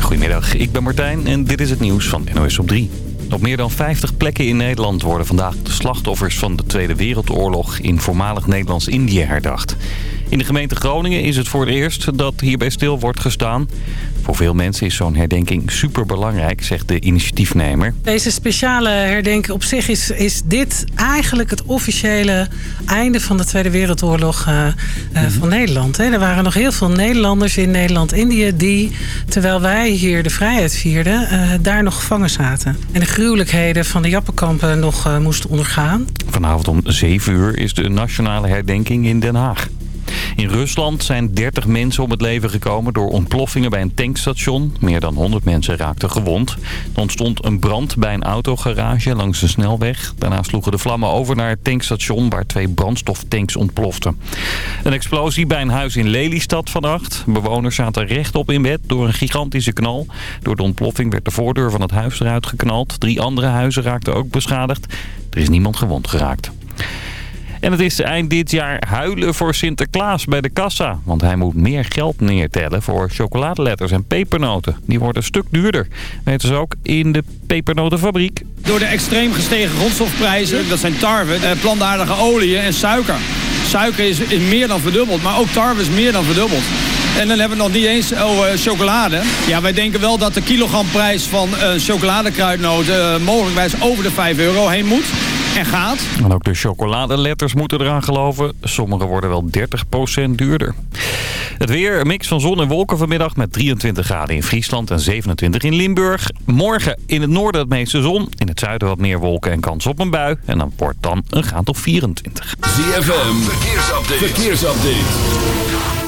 Goedemiddag, ik ben Martijn en dit is het nieuws van NOS op 3. Op meer dan 50 plekken in Nederland worden vandaag de slachtoffers van de Tweede Wereldoorlog in voormalig Nederlands-Indië herdacht. In de gemeente Groningen is het voor het eerst dat hierbij stil wordt gestaan. Voor veel mensen is zo'n herdenking superbelangrijk, zegt de initiatiefnemer. Deze speciale herdenking op zich is, is dit eigenlijk het officiële einde van de Tweede Wereldoorlog uh, uh, van Nederland. Hè. Er waren nog heel veel Nederlanders in Nederland-Indië die, terwijl wij hier de vrijheid vierden, uh, daar nog gevangen zaten. En de gruwelijkheden van de Jappenkampen nog moesten ondergaan. Vanavond om 7 uur is de nationale herdenking in Den Haag. In Rusland zijn 30 mensen om het leven gekomen door ontploffingen bij een tankstation. Meer dan 100 mensen raakten gewond. Er ontstond een brand bij een autogarage langs de snelweg. Daarna sloegen de vlammen over naar het tankstation waar twee brandstoftanks ontploften. Een explosie bij een huis in Lelystad vannacht. Bewoners zaten rechtop in bed door een gigantische knal. Door de ontploffing werd de voordeur van het huis eruit geknald. Drie andere huizen raakten ook beschadigd. Er is niemand gewond geraakt. En het is eind dit jaar huilen voor Sinterklaas bij de kassa. Want hij moet meer geld neertellen voor chocoladeletters en pepernoten. Die worden een stuk duurder. Weten ze ook in de pepernotenfabriek. Door de extreem gestegen grondstofprijzen, dat zijn tarwe, plantaardige oliën en suiker. Suiker is, meer dan verdubbeld, maar ook tarwe is meer dan verdubbeld. En dan hebben we nog niet eens over chocolade. Ja, wij denken wel dat de kilogramprijs van uh, chocoladekruidnoten uh, mogelijkwijs over de 5 euro heen moet en gaat. En ook de chocoladeletters moeten eraan geloven. Sommige worden wel 30% duurder. Het weer, een mix van zon en wolken vanmiddag met 23 graden in Friesland en 27 in Limburg. Morgen in het noorden het meeste zon. In het zuiden wat meer wolken en kans op een bui. En dan wordt dan een graad of 24. ZFM, verkeersupdate. verkeersupdate.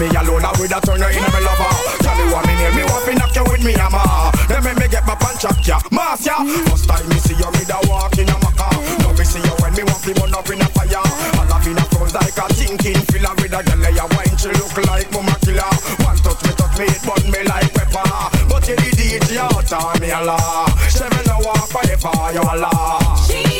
me alone, I woulda turned her in, my lover. Tell you what me need, me want to knock you with me hammer. Then me me get my punch up ya, mass ya. First time me see you, me da walk in a maca. Now me see you when me want to burn up in a fire. All up in a front like a thinking filler with a girl ya wine, she look like mama killer. One touch me, touch me, it burn me like pepper. But you the DJ, you turn me a la. She me no want forever, you a la. She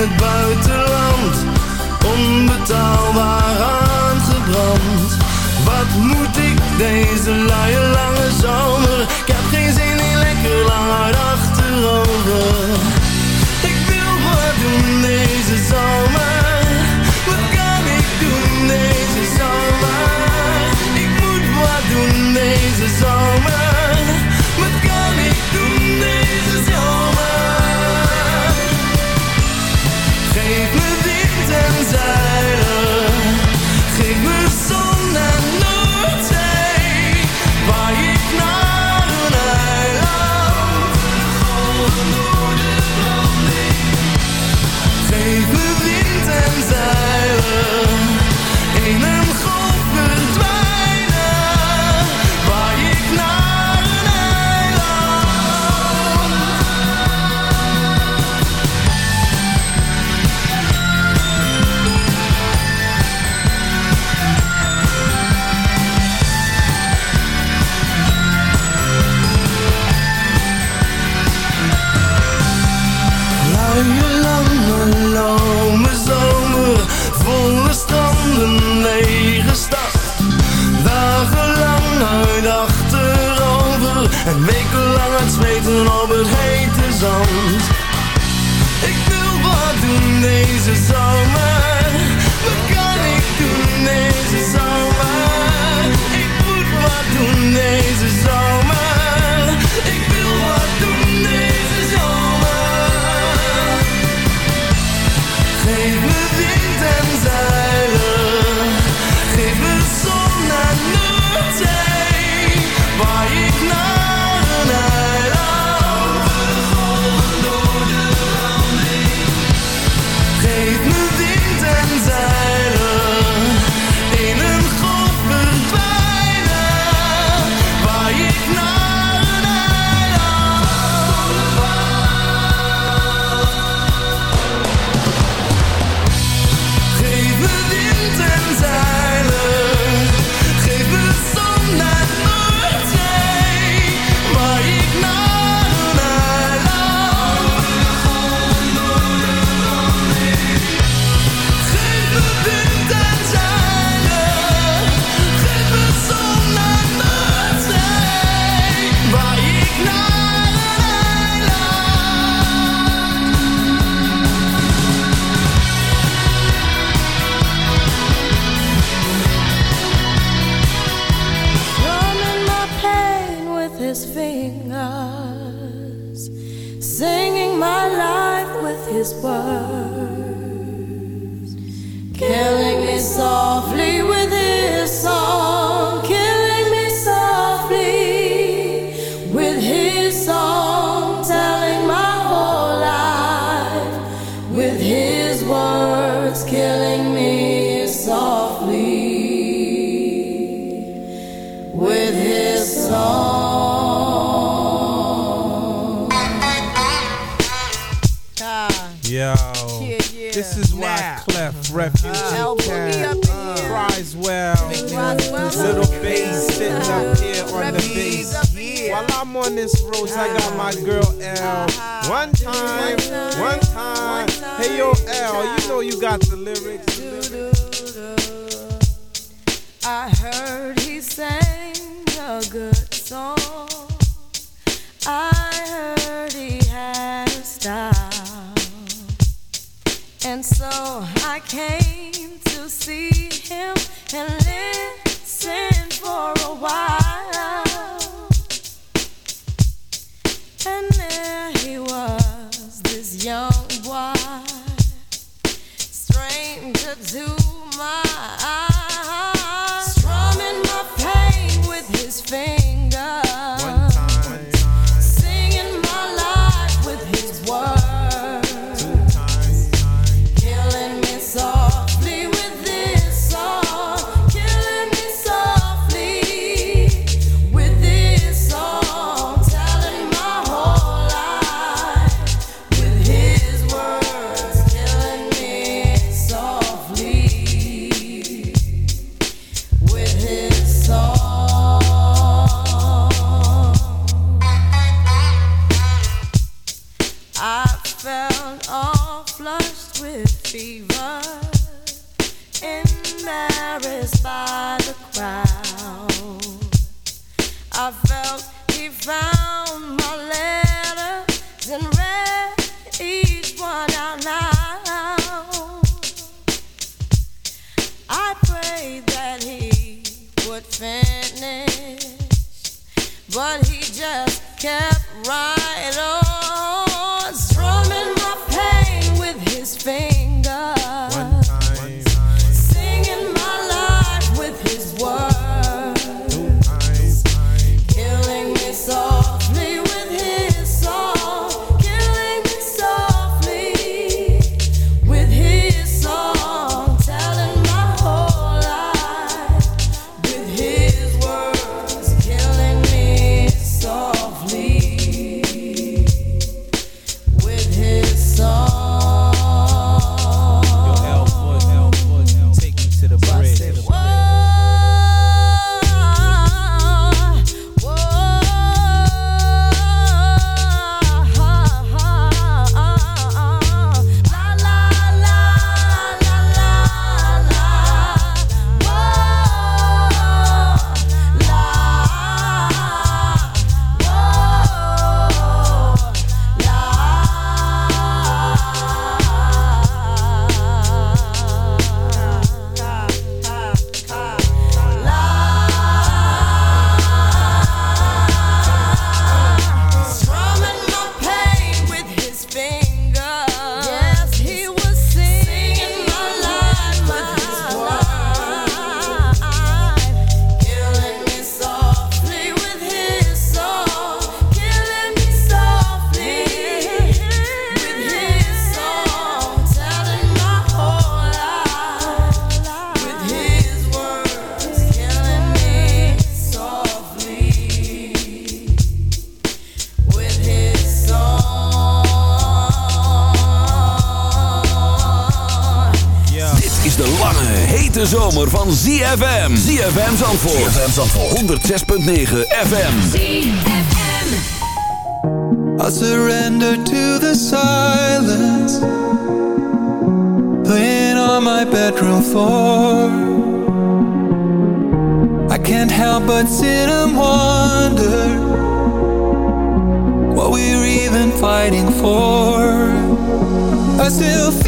het buitenland. Onbetaalbaar aangebrand. Wat moet ik deze luie lange zomer Miss Rose, I got my girl L. Uh-huh. One time, one time. Hey yo, L, you know you got the lyrics. I heard he sang a good song. I heard he had a style. And so I came to see him and listen for a while. And there he was, this young boy, stranger to my eyes, strumming my pain with his fingers. ZFM. ZFM Zandvoort. ZFM Zandvoort. 106.9 FM. ZFM. I surrender to the silence Laying on my bedroom floor I can't help but sit and wonder What we're even fighting for I still feel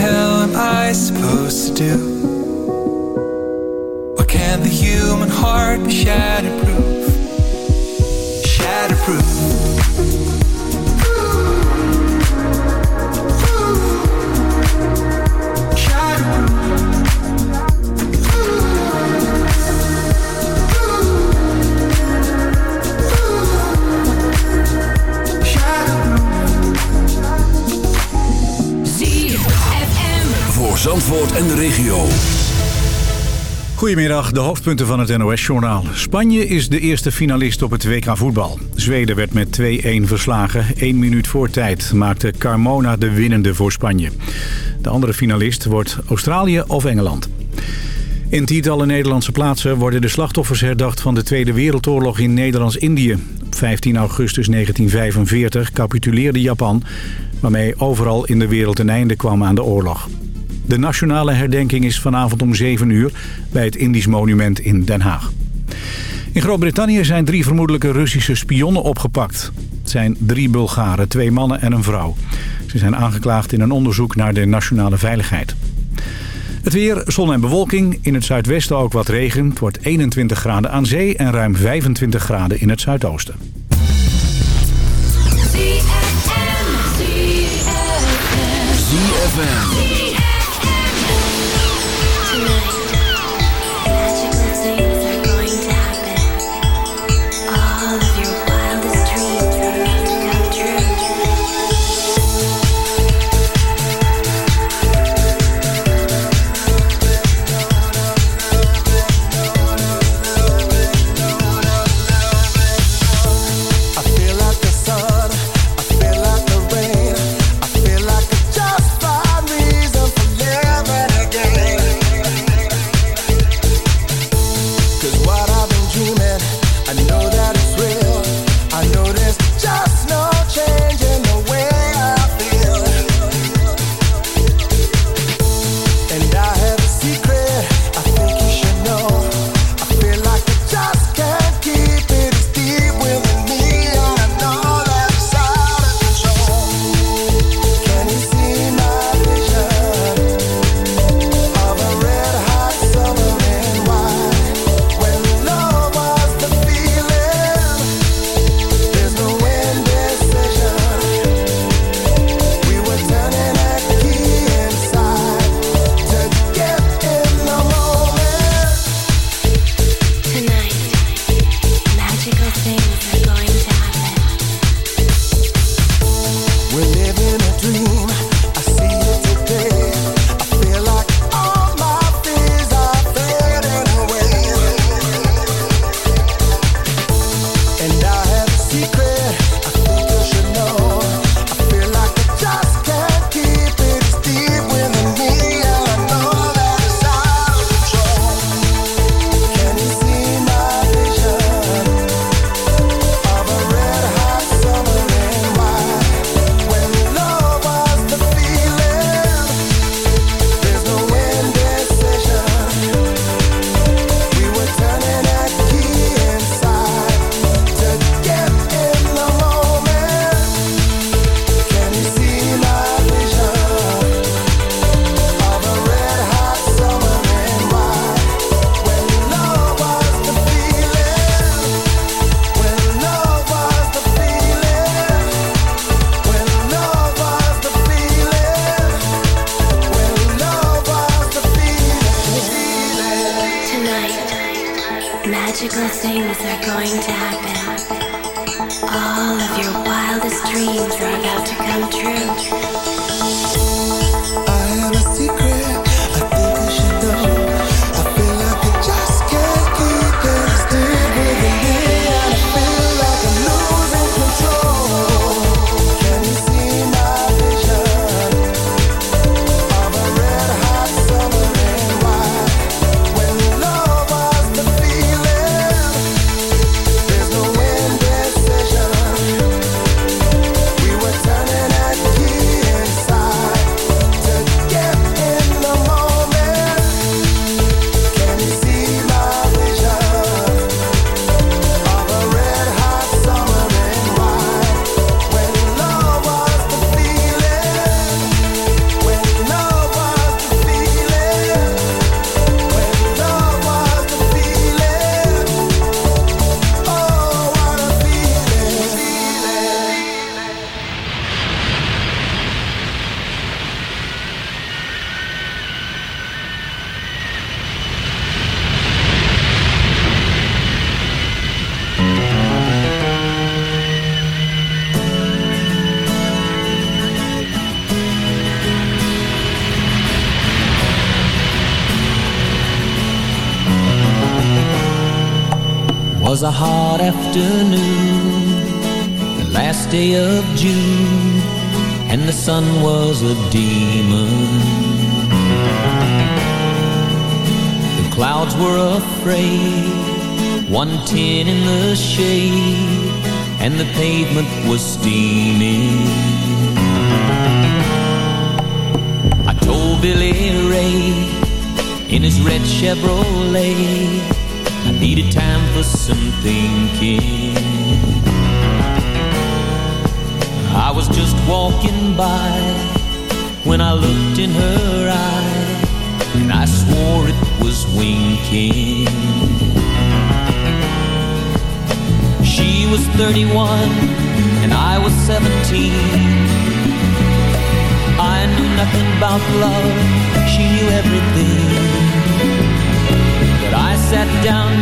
What the hell am I supposed to do? Why can't the human heart be shatterproof? Shatterproof En de regio. Goedemiddag, de hoofdpunten van het NOS-journaal. Spanje is de eerste finalist op het WK voetbal. Zweden werd met 2-1 verslagen. Eén minuut voor tijd maakte Carmona de winnende voor Spanje. De andere finalist wordt Australië of Engeland. In tientallen Nederlandse plaatsen worden de slachtoffers herdacht van de Tweede Wereldoorlog in Nederlands-Indië. Op 15 augustus 1945 capituleerde Japan, waarmee overal in de wereld een einde kwam aan de oorlog. De nationale herdenking is vanavond om 7 uur bij het Indisch Monument in Den Haag. In Groot-Brittannië zijn drie vermoedelijke Russische spionnen opgepakt. Het zijn drie Bulgaren, twee mannen en een vrouw. Ze zijn aangeklaagd in een onderzoek naar de nationale veiligheid. Het weer, zon en bewolking. In het zuidwesten ook wat regen. Het wordt 21 graden aan zee en ruim 25 graden in het zuidoosten.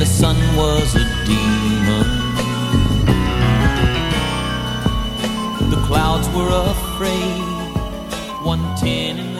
the sun was a demon. The clouds were afraid, 110 in the